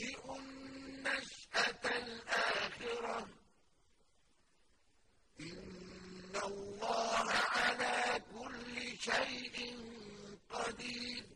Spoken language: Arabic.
يُنشِئُ النَّشْأَةَ الْآخِرَةَ ۚ. إِنَّ اللَّهَ عَلَىٰ كُلِّ شَيْءٍ قَدِيرٌ.